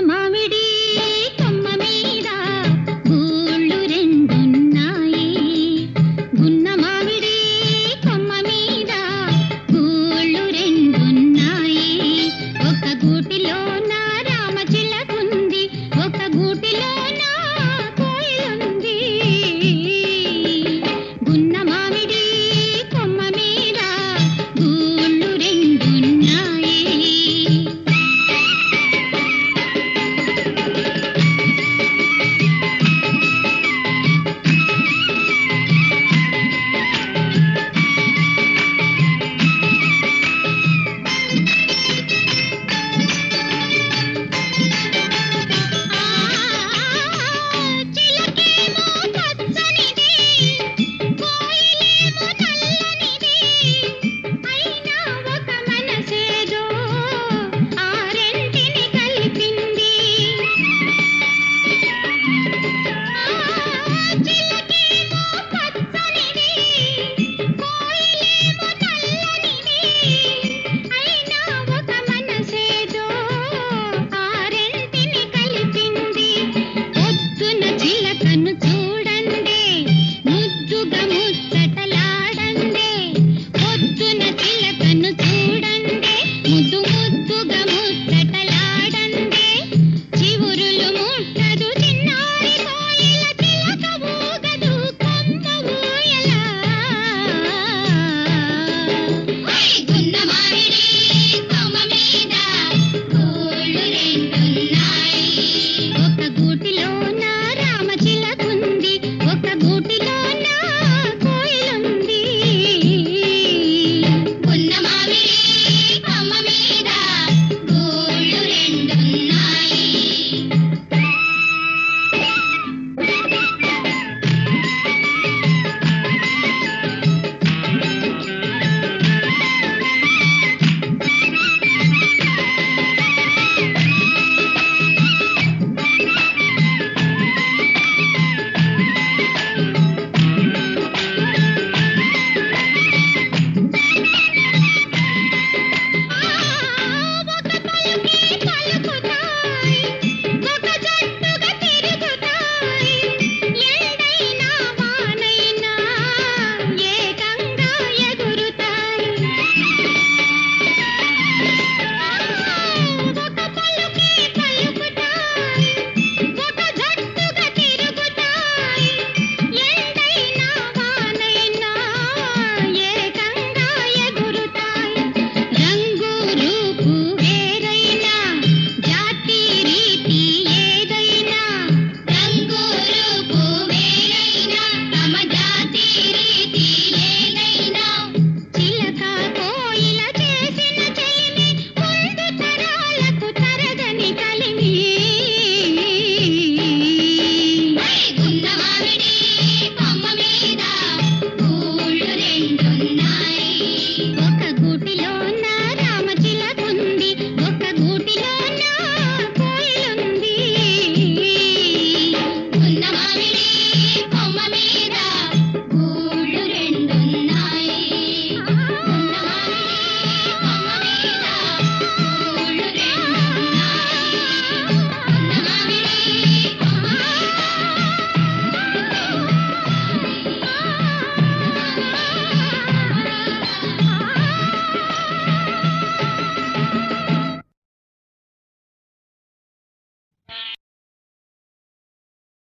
మామిడి night.